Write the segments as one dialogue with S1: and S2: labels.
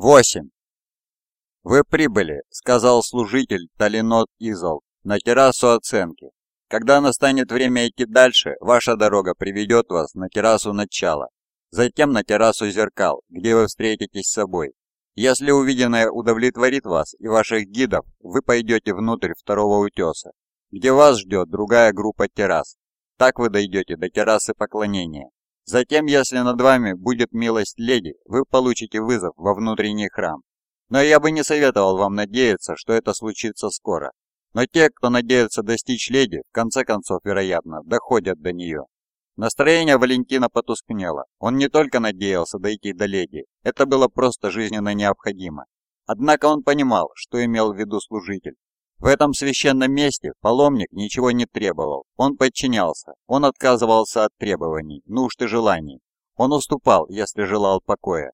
S1: 8. «Вы прибыли», — сказал служитель Талинот Изол, — «на террасу оценки. Когда настанет время идти дальше, ваша дорога приведет вас на террасу начала, затем на террасу зеркал, где вы встретитесь с собой. Если увиденное удовлетворит вас и ваших гидов, вы пойдете внутрь второго утеса, где вас ждет другая группа террас. Так вы дойдете до террасы поклонения. Затем, если над вами будет милость леди, вы получите вызов во внутренний храм. Но я бы не советовал вам надеяться, что это случится скоро. Но те, кто надеется достичь леди, в конце концов, вероятно, доходят до нее. Настроение Валентина потускнело. Он не только надеялся дойти до леди, это было просто жизненно необходимо. Однако он понимал, что имел в виду служитель. В этом священном месте паломник ничего не требовал, он подчинялся, он отказывался от требований, нужд и желаний. Он уступал, если желал покоя.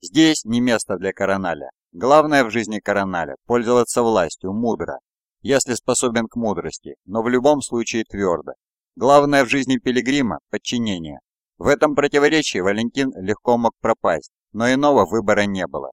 S1: Здесь не место для короналя. Главное в жизни короналя – пользоваться властью мудро, если способен к мудрости, но в любом случае твердо. Главное в жизни пилигрима – подчинение. В этом противоречии Валентин легко мог пропасть, но иного выбора не было.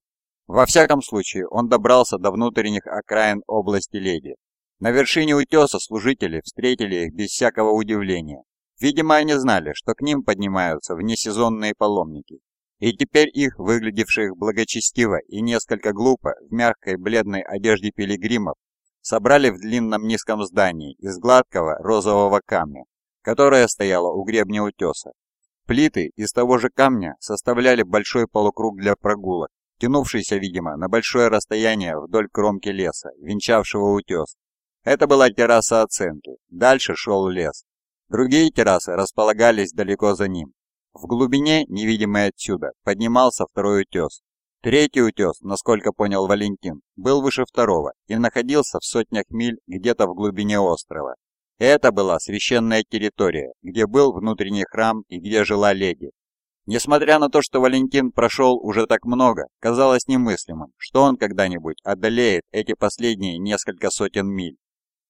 S1: Во всяком случае, он добрался до внутренних окраин области Леди. На вершине утеса служители встретили их без всякого удивления. Видимо, они знали, что к ним поднимаются внесезонные паломники. И теперь их, выглядевших благочестиво и несколько глупо, в мягкой бледной одежде пилигримов, собрали в длинном низком здании из гладкого розового камня, которое стояло у гребня утеса. Плиты из того же камня составляли большой полукруг для прогулок тянувшийся, видимо, на большое расстояние вдоль кромки леса, венчавшего утес. Это была терраса оценки, дальше шел лес. Другие террасы располагались далеко за ним. В глубине, невидимой отсюда, поднимался второй утес. Третий утес, насколько понял Валентин, был выше второго и находился в сотнях миль где-то в глубине острова. Это была священная территория, где был внутренний храм и где жила леди, Несмотря на то, что Валентин прошел уже так много, казалось немыслимым, что он когда-нибудь одолеет эти последние несколько сотен миль.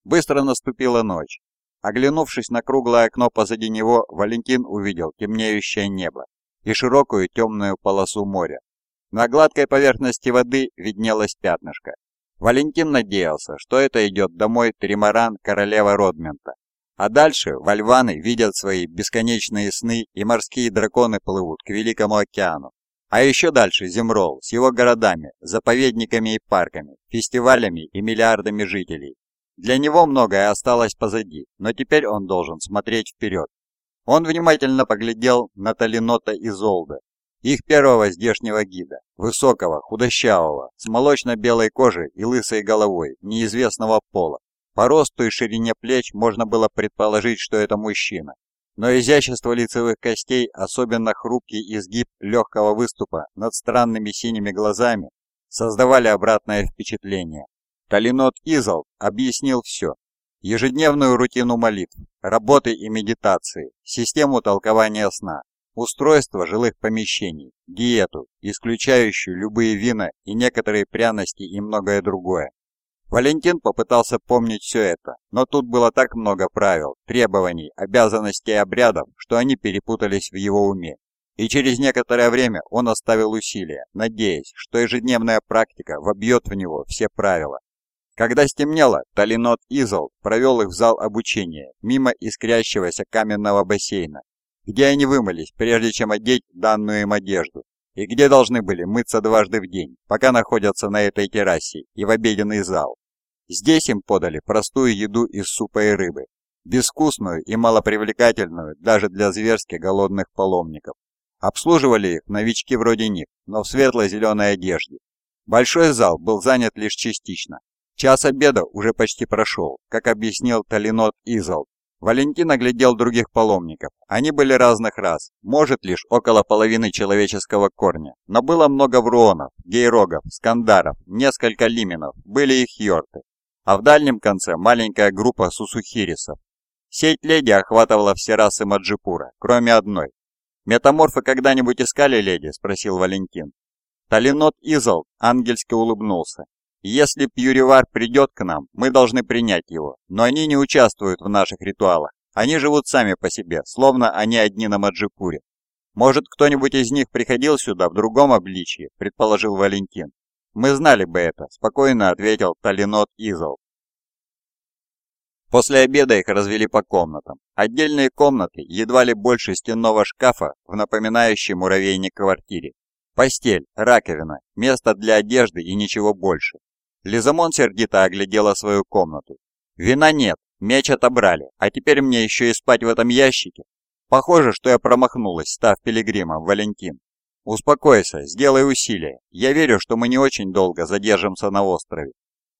S1: Быстро наступила ночь. Оглянувшись на круглое окно позади него, Валентин увидел темнеющее небо и широкую темную полосу моря. На гладкой поверхности воды виднелось пятнышко. Валентин надеялся, что это идет домой тримаран королева Родмента, а дальше вальваны видят свои бесконечные сны, и морские драконы плывут к Великому океану. А еще дальше Земрол с его городами, заповедниками и парками, фестивалями и миллиардами жителей. Для него многое осталось позади, но теперь он должен смотреть вперед. Он внимательно поглядел на Талинота и Золда, их первого здешнего гида, высокого, худощавого, с молочно-белой кожей и лысой головой, неизвестного пола, по росту и ширине плеч можно было предположить, что это мужчина. Но изящество лицевых костей, особенно хрупкий изгиб легкого выступа над странными синими глазами, создавали обратное впечатление. Талинот Изол объяснил все. Ежедневную рутину молитв, работы и медитации, систему толкования сна, устройство жилых помещений, диету, исключающую любые вина и некоторые пряности и многое другое. Валентин попытался помнить все это, но тут было так много правил, требований, обязанностей и обрядов, что они перепутались в его уме. И через некоторое время он оставил усилия, надеясь, что ежедневная практика вобьет в него все правила. Когда стемнело, Талинот Изол провел их в зал обучения, мимо искрящегося каменного бассейна, где они вымылись, прежде чем одеть данную им одежду, и где должны были мыться дважды в день, пока находятся на этой террасе и в обеденный зал. Здесь им подали простую еду из супа и рыбы, безвкусную и малопривлекательную даже для зверски голодных паломников. Обслуживали их новички вроде них, но в светло-зеленой одежде. Большой зал был занят лишь частично. Час обеда уже почти прошел, как объяснил Талинот Изал. Валентин оглядел других паломников. Они были разных рас, может лишь около половины человеческого корня. Но было много вруонов, гейрогов, скандаров, несколько лименов, были их йорты а в дальнем конце маленькая группа сусухирисов. Сеть леди охватывала все расы Маджипура, кроме одной. «Метаморфы когда-нибудь искали леди?» – спросил Валентин. Талинот Изол ангельски улыбнулся. «Если Пьюривар придет к нам, мы должны принять его, но они не участвуют в наших ритуалах. Они живут сами по себе, словно они одни на Маджипуре. Может, кто-нибудь из них приходил сюда в другом обличье, предположил Валентин. Мы знали бы это, спокойно ответил Талинот Изол. После обеда их развели по комнатам. Отдельные комнаты, едва ли больше стенного шкафа в напоминающей муравейник квартире. Постель, раковина, место для одежды и ничего больше. Лизамон сердито оглядела свою комнату. «Вина нет, меч отобрали, а теперь мне еще и спать в этом ящике? Похоже, что я промахнулась, став пилигримом, Валентин. Успокойся, сделай усилие. Я верю, что мы не очень долго задержимся на острове.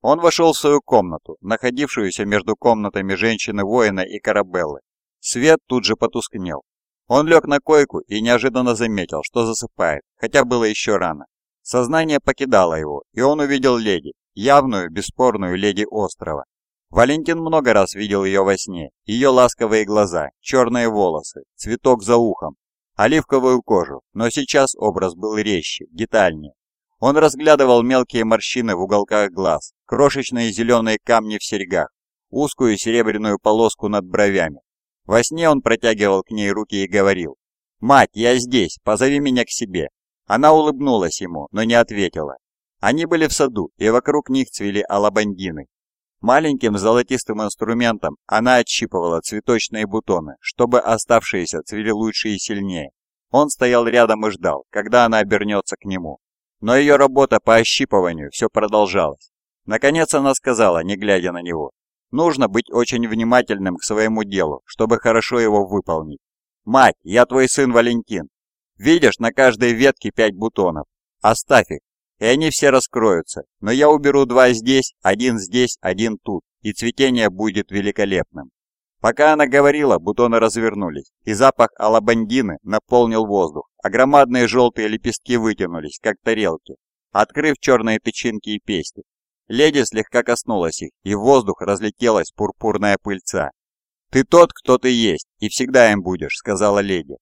S1: Он вошел в свою комнату, находившуюся между комнатами женщины-воина и Карабеллы. Свет тут же потускнел. Он лег на койку и неожиданно заметил, что засыпает, хотя было еще рано. Сознание покидало его, и он увидел леди, явную, бесспорную леди острова. Валентин много раз видел ее во сне, ее ласковые глаза, черные волосы, цветок за ухом, оливковую кожу, но сейчас образ был резче, детальнее. Он разглядывал мелкие морщины в уголках глаз, крошечные зеленые камни в серьгах, узкую серебряную полоску над бровями. Во сне он протягивал к ней руки и говорил, «Мать, я здесь, позови меня к себе». Она улыбнулась ему, но не ответила. Они были в саду, и вокруг них цвели алабандины. Маленьким золотистым инструментом она отщипывала цветочные бутоны, чтобы оставшиеся цвели лучше и сильнее. Он стоял рядом и ждал, когда она обернется к нему. Но ее работа по ощипыванию все продолжалась. Наконец она сказала, не глядя на него, «Нужно быть очень внимательным к своему делу, чтобы хорошо его выполнить. Мать, я твой сын Валентин. Видишь на каждой ветке пять бутонов. Оставь их, и они все раскроются, но я уберу два здесь, один здесь, один тут, и цветение будет великолепным. Пока она говорила, бутоны развернулись, и запах алабандины наполнил воздух, а громадные желтые лепестки вытянулись, как тарелки, открыв черные тычинки и пести. Леди слегка коснулась их, и в воздух разлетелась пурпурная пыльца. «Ты тот, кто ты есть, и всегда им будешь», — сказала леди.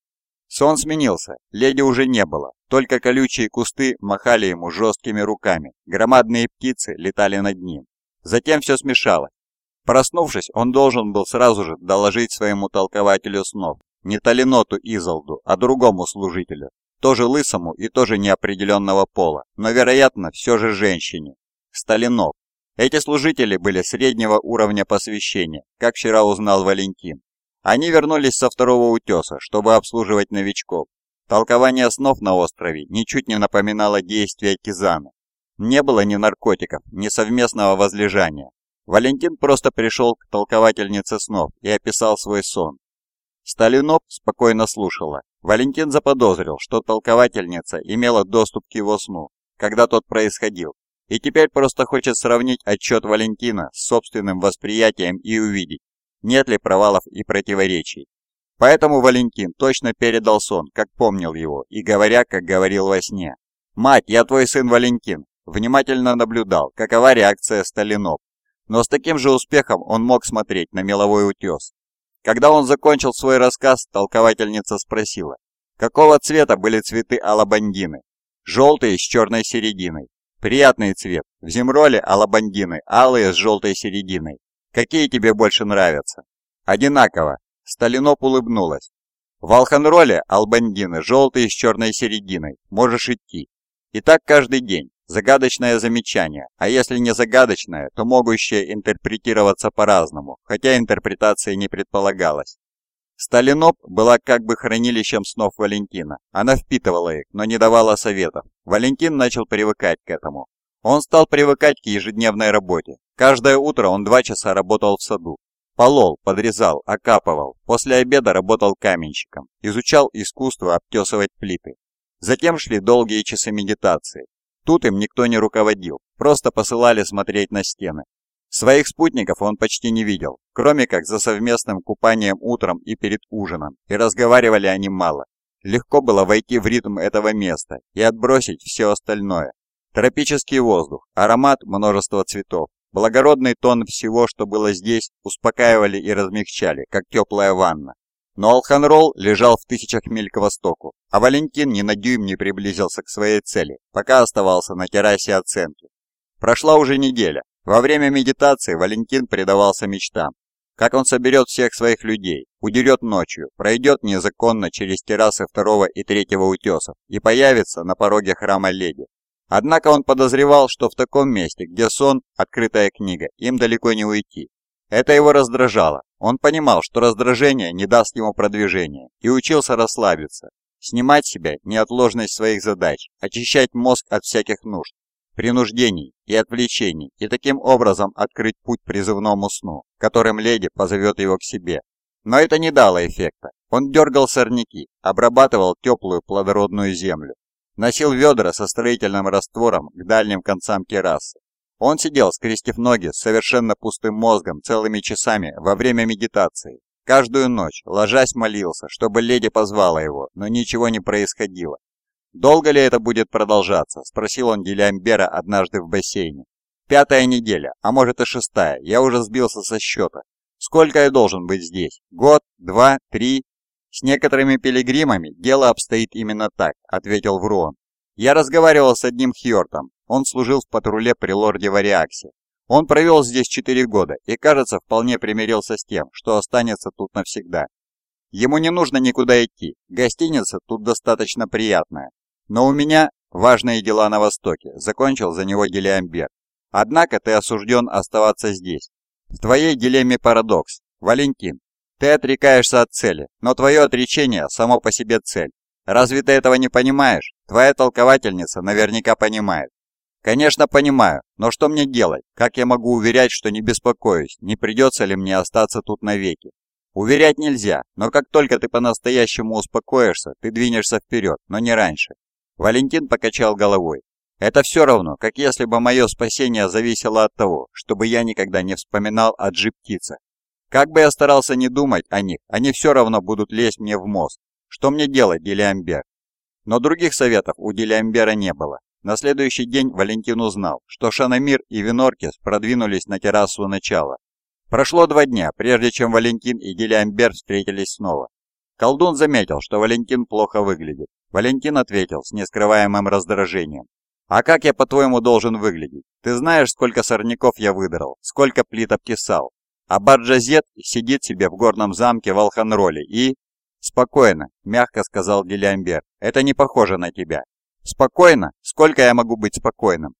S1: Сон сменился, леди уже не было, только колючие кусты махали ему жесткими руками, громадные птицы летали над ним. Затем все смешалось. Проснувшись, он должен был сразу же доложить своему толкователю снов, не Талиноту Изолду, а другому служителю, тоже лысому и тоже неопределенного пола, но, вероятно, все же женщине. Сталинов. Эти служители были среднего уровня посвящения, как вчера узнал Валентин. Они вернулись со второго утеса, чтобы обслуживать новичков. Толкование снов на острове ничуть не напоминало действия Кизана. Не было ни наркотиков, ни совместного возлежания, Валентин просто пришел к толковательнице снов и описал свой сон. Сталиноп спокойно слушала. Валентин заподозрил, что толковательница имела доступ к его сну, когда тот происходил, и теперь просто хочет сравнить отчет Валентина с собственным восприятием и увидеть, нет ли провалов и противоречий. Поэтому Валентин точно передал сон, как помнил его, и говоря, как говорил во сне. «Мать, я твой сын Валентин!» Внимательно наблюдал, какова реакция Сталиноп но с таким же успехом он мог смотреть на меловой утес. Когда он закончил свой рассказ, толковательница спросила, какого цвета были цветы алабандины? Желтые с черной серединой. Приятный цвет. В земроле алабандины, алые с желтой серединой. Какие тебе больше нравятся? Одинаково. Сталиноп улыбнулась. В Алханроле албандины желтые с черной серединой. Можешь идти. И так каждый день. Загадочное замечание, а если не загадочное, то могущее интерпретироваться по-разному, хотя интерпретации не предполагалось. Сталиноп была как бы хранилищем снов Валентина. Она впитывала их, но не давала советов. Валентин начал привыкать к этому. Он стал привыкать к ежедневной работе. Каждое утро он два часа работал в саду. Полол, подрезал, окапывал. После обеда работал каменщиком. Изучал искусство обтесывать плиты. Затем шли долгие часы медитации. Тут им никто не руководил, просто посылали смотреть на стены. Своих спутников он почти не видел, кроме как за совместным купанием утром и перед ужином, и разговаривали они мало. Легко было войти в ритм этого места и отбросить все остальное. Тропический воздух, аромат множества цветов, благородный тон всего, что было здесь, успокаивали и размягчали, как теплая ванна. Но Алханрол лежал в тысячах миль к востоку, а Валентин ни на дюйм не приблизился к своей цели, пока оставался на террасе оценки. Прошла уже неделя. Во время медитации Валентин предавался мечтам. как он соберет всех своих людей, удерет ночью, пройдет незаконно через террасы второго и третьего утесов и появится на пороге храма леди. Однако он подозревал, что в таком месте, где сон – открытая книга, им далеко не уйти. Это его раздражало. Он понимал, что раздражение не даст ему продвижения, и учился расслабиться, снимать себя неотложность своих задач, очищать мозг от всяких нужд, принуждений и отвлечений, и таким образом открыть путь призывному сну, которым леди позовет его к себе. Но это не дало эффекта. Он дергал сорняки, обрабатывал теплую плодородную землю, носил ведра со строительным раствором к дальним концам террасы. Он сидел, скрестив ноги, с совершенно пустым мозгом целыми часами во время медитации. Каждую ночь, ложась, молился, чтобы леди позвала его, но ничего не происходило. «Долго ли это будет продолжаться?» – спросил он Гелиамбера однажды в бассейне. «Пятая неделя, а может и шестая, я уже сбился со счета. Сколько я должен быть здесь? Год? Два? Три?» «С некоторыми пилигримами дело обстоит именно так», – ответил Вруон. «Я разговаривал с одним Хьортом, он служил в патруле при лорде Вариаксе. Он провел здесь четыре года и, кажется, вполне примирился с тем, что останется тут навсегда. Ему не нужно никуда идти, гостиница тут достаточно приятная. Но у меня важные дела на Востоке, закончил за него Гелиамбер. Однако ты осужден оставаться здесь. В твоей дилемме парадокс. Валентин, ты отрекаешься от цели, но твое отречение само по себе цель. Разве ты этого не понимаешь? Твоя толковательница наверняка понимает. Конечно, понимаю, но что мне делать? Как я могу уверять, что не беспокоюсь? Не придется ли мне остаться тут навеки? Уверять нельзя, но как только ты по-настоящему успокоишься, ты двинешься вперед, но не раньше. Валентин покачал головой. Это все равно, как если бы мое спасение зависело от того, чтобы я никогда не вспоминал о джип-птицах. Как бы я старался не думать о них, они все равно будут лезть мне в мозг. Что мне делать, Делиамбер? Но других советов у Делиамбера не было. На следующий день Валентин узнал, что Шанамир и Виноркис продвинулись на террасу начала. Прошло два дня, прежде чем Валентин и Делиамбер встретились снова. Колдун заметил, что Валентин плохо выглядит. Валентин ответил с нескрываемым раздражением. «А как я, по-твоему, должен выглядеть? Ты знаешь, сколько сорняков я выдрал, сколько плит обтесал. А Барджазет сидит себе в горном замке в Алханроле и...» «Спокойно», — мягко сказал Гелиамбер. «Это не похоже на тебя». «Спокойно? Сколько я могу быть спокойным?»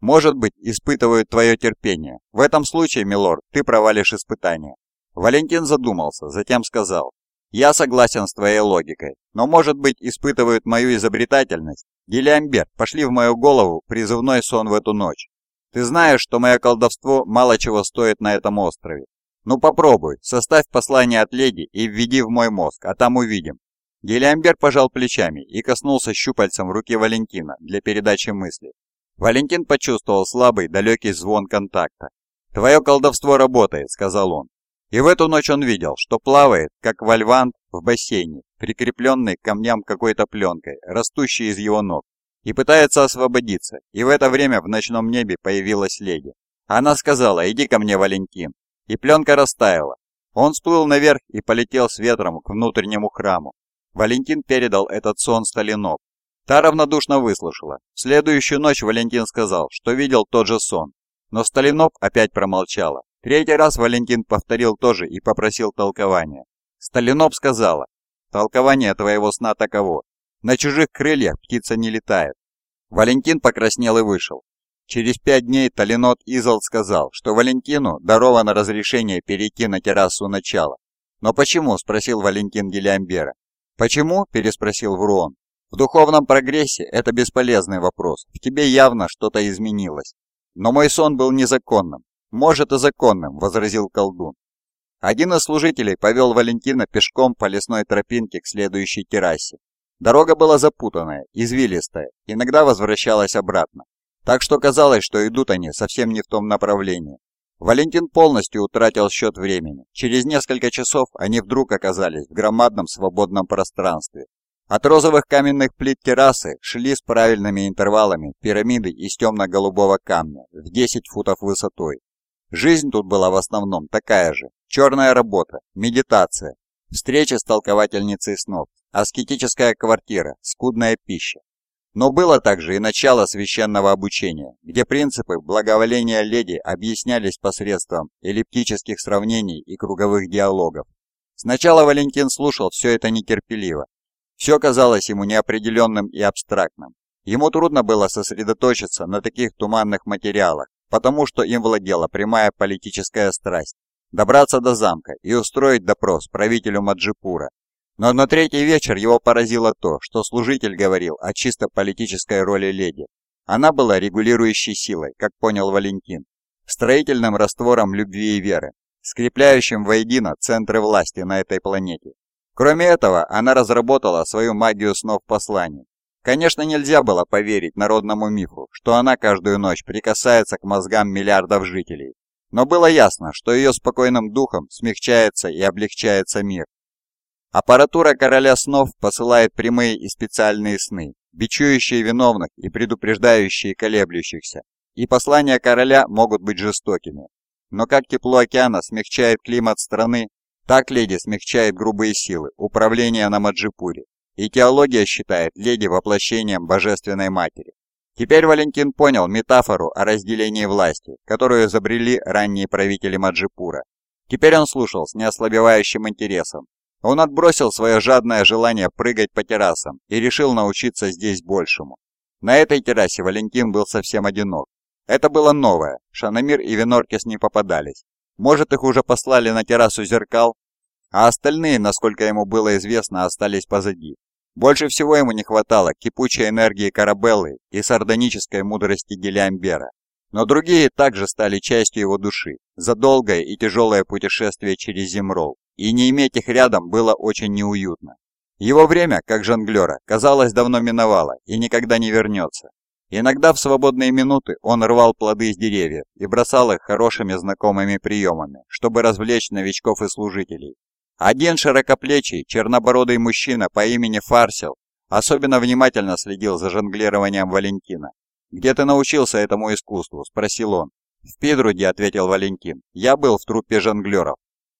S1: «Может быть, испытывают твое терпение. В этом случае, милорд, ты провалишь испытание». Валентин задумался, затем сказал. Я согласен с твоей логикой, но, может быть, испытывают мою изобретательность? Гелиамбер, пошли в мою голову призывной сон в эту ночь. Ты знаешь, что мое колдовство мало чего стоит на этом острове. Ну попробуй, составь послание от леди и введи в мой мозг, а там увидим. Гелиамбер пожал плечами и коснулся щупальцем в руке Валентина для передачи мысли. Валентин почувствовал слабый, далекий звон контакта. «Твое колдовство работает», — сказал он. И в эту ночь он видел, что плавает, как вальвант в бассейне, прикрепленный к камням какой-то пленкой, растущей из его ног, и пытается освободиться, и в это время в ночном небе появилась леди. Она сказала «Иди ко мне, Валентин», и пленка растаяла. Он всплыл наверх и полетел с ветром к внутреннему храму. Валентин передал этот сон Сталинов. Та равнодушно выслушала. В следующую ночь Валентин сказал, что видел тот же сон. Но Сталинов опять промолчала. Третий раз Валентин повторил то же и попросил толкования. Сталиноп сказала, «Толкование твоего сна таково. На чужих крыльях птица не летает». Валентин покраснел и вышел. Через пять дней Талинот Изол сказал, что Валентину даровано разрешение перейти на террасу начала. «Но почему?» – спросил Валентин Гелиамбера. «Почему?» – переспросил Вруон. «В духовном прогрессе это бесполезный вопрос. В тебе явно что-то изменилось. Но мой сон был незаконным. «Может и законным», — возразил колдун. Один из служителей повел Валентина пешком по лесной тропинке к следующей террасе. Дорога была запутанная, извилистая, иногда возвращалась обратно. Так что казалось, что идут они совсем не в том направлении. Валентин полностью утратил счет времени. Через несколько часов они вдруг оказались в громадном свободном пространстве. От розовых каменных плит террасы шли с правильными интервалами пирамиды из темно-голубого камня в 10 футов высотой. Жизнь тут была в основном такая же. Черная работа, медитация, встреча с толковательницей снов, аскетическая квартира, скудная пища. Но было также и начало священного обучения, где принципы благоволения леди объяснялись посредством эллиптических сравнений и круговых диалогов. Сначала Валентин слушал все это нетерпеливо. Все казалось ему неопределенным и абстрактным. Ему трудно было сосредоточиться на таких туманных материалах, потому что им владела прямая политическая страсть – добраться до замка и устроить допрос правителю Маджипура, но на третий вечер его поразило то, что служитель говорил о чисто политической роли леди. Она была регулирующей силой, как понял Валентин, строительным раствором любви и веры, скрепляющим воедино центры власти на этой планете. Кроме этого, она разработала свою магию снов посланий. Конечно, нельзя было поверить народному мифу, что она каждую ночь прикасается к мозгам миллиардов жителей. Но было ясно, что ее спокойным духом смягчается и облегчается мир, Аппаратура короля снов посылает прямые и специальные сны, бичующие виновных и предупреждающие колеблющихся. И послания короля могут быть жестокими. Но как тепло океана смягчает климат страны, так леди смягчает грубые силы управления на Маджипуре. И теология считает леди воплощением Божественной Матери. Теперь Валентин понял метафору о разделении власти, которую изобрели ранние правители Маджипура. Теперь он слушал с неослабевающим интересом, он отбросил свое жадное желание прыгать по террасам и решил научиться здесь большему. На этой террасе Валентин был совсем одинок. Это было новое, Шанамир и Виноркис не попадались. Может, их уже послали на террасу зеркал? А остальные, насколько ему было известно, остались позади. Больше всего ему не хватало кипучей энергии Карабеллы и сардонической мудрости Гелиамбера. Но другие также стали частью его души за долгое и тяжелое путешествие через Земрол и не иметь их рядом было очень неуютно. Его время, как жонглера, казалось, давно миновало и никогда не вернется. Иногда в свободные минуты он рвал плоды из деревьев и бросал их хорошими знакомыми приемами, чтобы развлечь новичков и служителей. Один широкоплечий, чернобородый мужчина по имени Фарсел особенно внимательно следил за жонглированием Валентина. «Где ты научился этому искусству?» – спросил он. «В Пидруде», – ответил Валентин. «Я был в труппе жонглеров.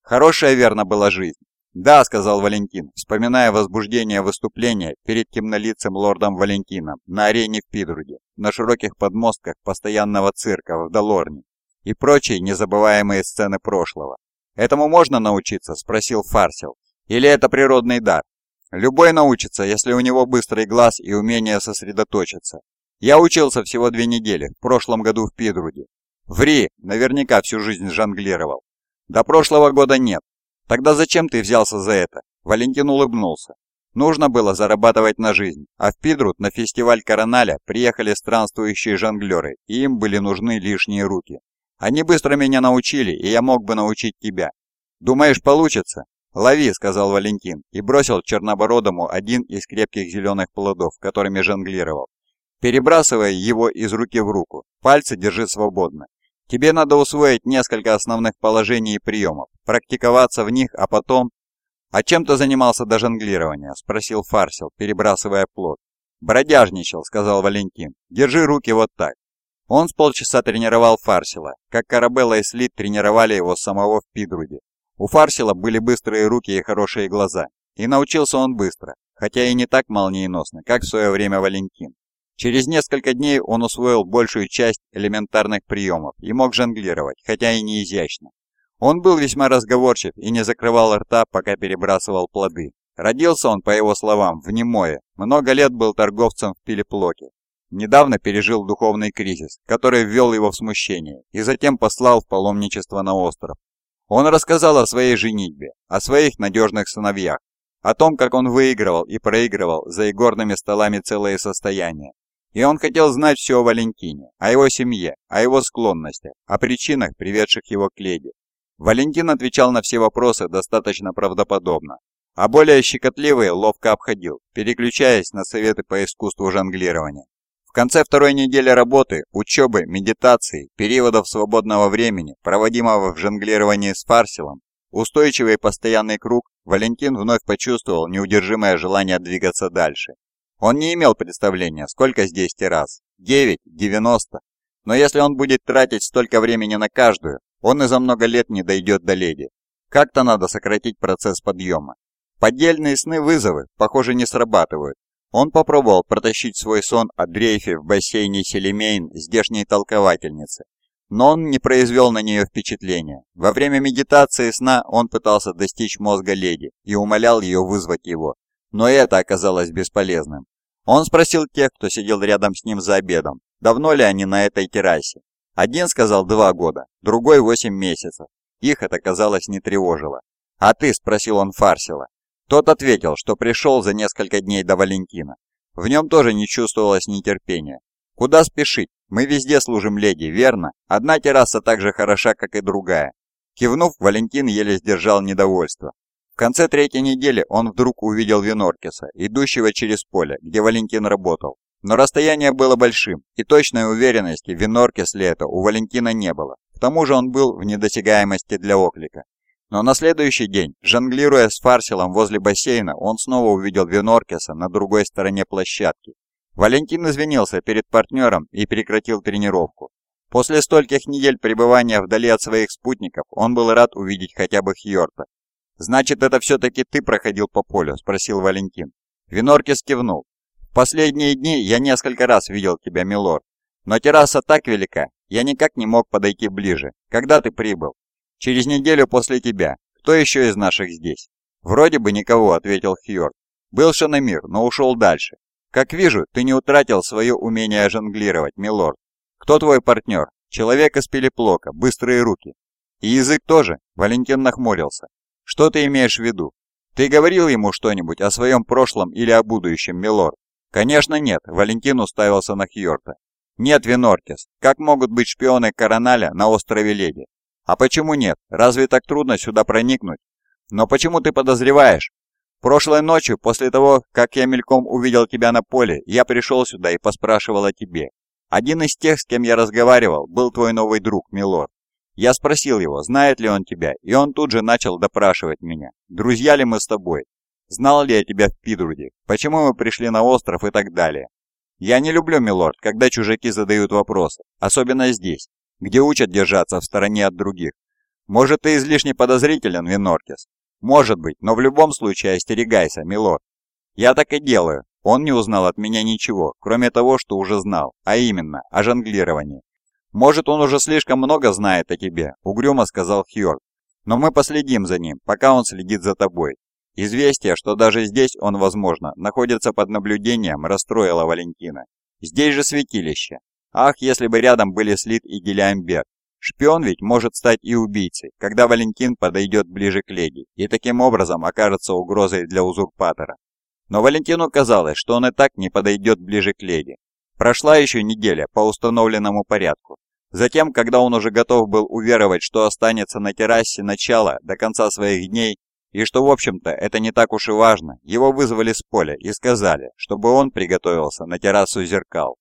S1: Хорошая, верно, была жизнь. «Да», — сказал Валентин, вспоминая возбуждение выступления перед темнолицым лордом Валентином на арене в Пидруде, на широких подмостках постоянного цирка в Долорне и прочие незабываемые сцены прошлого. «Этому можно научиться?» — спросил Фарсел. «Или это природный дар?» «Любой научится, если у него быстрый глаз и умение сосредоточиться. Я учился всего две недели, в прошлом году в Пидруде. Ври, наверняка всю жизнь жонглировал. До прошлого года нет. Тогда зачем ты взялся за это? Валентин улыбнулся. Нужно было зарабатывать на жизнь, а в Пидрут на фестиваль Короналя приехали странствующие жонглеры, и им были нужны лишние руки. Они быстро меня научили, и я мог бы научить тебя. Думаешь, получится? «Лови», — сказал Валентин, и бросил Чернобородому один из крепких зеленых плодов, которыми жонглировал, перебрасывая его из руки в руку. Пальцы держи свободно. Тебе надо усвоить несколько основных положений и приемов, практиковаться в них, а потом... «А чем ты занимался до жонглирования?» – спросил Фарсел, перебрасывая плод. «Бродяжничал», – сказал Валентин. «Держи руки вот так». Он с полчаса тренировал Фарсела, как Карабелла и Слит тренировали его самого в Пидруде. У Фарсела были быстрые руки и хорошие глаза. И научился он быстро, хотя и не так молниеносно, как в свое время Валентин. Через несколько дней он усвоил большую часть элементарных приемов и мог жонглировать, хотя и не изящно. Он был весьма разговорчив и не закрывал рта, пока перебрасывал плоды. Родился он, по его словам, в Немое, много лет был торговцем в Пилеплоке. Недавно пережил духовный кризис, который ввел его в смущение, и затем послал в паломничество на остров. Он рассказал о своей женитьбе, о своих надежных сыновьях, о том, как он выигрывал и проигрывал за игорными столами целые состояния, и он хотел знать все о Валентине, о его семье, о его склонностях, о причинах, приведших его к леди. Валентин отвечал на все вопросы достаточно правдоподобно, а более щекотливые ловко обходил, переключаясь на советы по искусству жонглирования. В конце второй недели работы, учебы, медитации, периодов свободного времени, проводимого в жонглировании с фарселом, устойчивый постоянный круг, Валентин вновь почувствовал неудержимое желание двигаться дальше. Он не имел представления, сколько здесь террас. 9, 90. Но если он будет тратить столько времени на каждую, он и за много лет не дойдет до леди. Как-то надо сократить процесс подъема. Поддельные сны-вызовы, похоже, не срабатывают. Он попробовал протащить свой сон о дрейфе в бассейне Селемейн здешней толковательницы, но он не произвел на нее впечатления. Во время медитации сна он пытался достичь мозга леди и умолял ее вызвать его, но это оказалось бесполезным. Он спросил тех, кто сидел рядом с ним за обедом, давно ли они на этой террасе. Один сказал два года, другой восемь месяцев. Их это, казалось, не тревожило. «А ты?» – спросил он Фарсила. Тот ответил, что пришел за несколько дней до Валентина. В нем тоже не чувствовалось нетерпения. «Куда спешить? Мы везде служим леди, верно? Одна терраса так же хороша, как и другая». Кивнув, Валентин еле сдержал недовольство. В конце третьей недели он вдруг увидел Виноркиса, идущего через поле, где Валентин работал. Но расстояние было большим, и точной уверенности, Виноркис ли это, у Валентина не было. К тому же он был в недосягаемости для оклика. Но на следующий день, жонглируя с фарселом возле бассейна, он снова увидел Виноркиса на другой стороне площадки. Валентин извинился перед партнером и прекратил тренировку. После стольких недель пребывания вдали от своих спутников, он был рад увидеть хотя бы Хьорта. «Значит, это все-таки ты проходил по полю?» – спросил Валентин. Виноркис кивнул. «В последние дни я несколько раз видел тебя, милорд. Но терраса так велика, я никак не мог подойти ближе. Когда ты прибыл?» «Через неделю после тебя. Кто еще из наших здесь?» «Вроде бы никого», — ответил Хьорд. «Был Шанамир, но ушел дальше. Как вижу, ты не утратил свое умение жонглировать, милорд. Кто твой партнер? Человек из Пелеплока, быстрые руки. И язык тоже?» Валентин нахмурился. Что ты имеешь в виду? Ты говорил ему что-нибудь о своем прошлом или о будущем, милорд? Конечно нет, Валентин уставился на Хьорта. Нет, Виноркис, как могут быть шпионы Короналя на острове Леди? А почему нет? Разве так трудно сюда проникнуть? Но почему ты подозреваешь? Прошлой ночью, после того, как я мельком увидел тебя на поле, я пришел сюда и поспрашивал о тебе. Один из тех, с кем я разговаривал, был твой новый друг, милорд. Я спросил его, знает ли он тебя, и он тут же начал допрашивать меня. Друзья ли мы с тобой? Знал ли я тебя в Пидруде? Почему мы пришли на остров и так далее? Я не люблю, милорд, когда чужаки задают вопросы, особенно здесь, где учат держаться в стороне от других. Может, ты излишне подозрителен, Виноркис? Может быть, но в любом случае остерегайся, милорд. Я так и делаю. Он не узнал от меня ничего, кроме того, что уже знал, а именно, о жонглировании. «Может, он уже слишком много знает о тебе», — угрюмо сказал Хьорд. «Но мы последим за ним, пока он следит за тобой». Известие, что даже здесь он, возможно, находится под наблюдением, расстроило Валентина. Здесь же святилище. Ах, если бы рядом были Слит и Гелиамбер. Шпион ведь может стать и убийцей, когда Валентин подойдет ближе к леди, и таким образом окажется угрозой для узурпатора. Но Валентину казалось, что он и так не подойдет ближе к леди. Прошла еще неделя по установленному порядку, Затем, когда он уже готов был уверовать, что останется на террасе начала до конца своих дней, и что, в общем-то, это не так уж и важно, его вызвали с поля и сказали, чтобы он приготовился на террасу зеркал.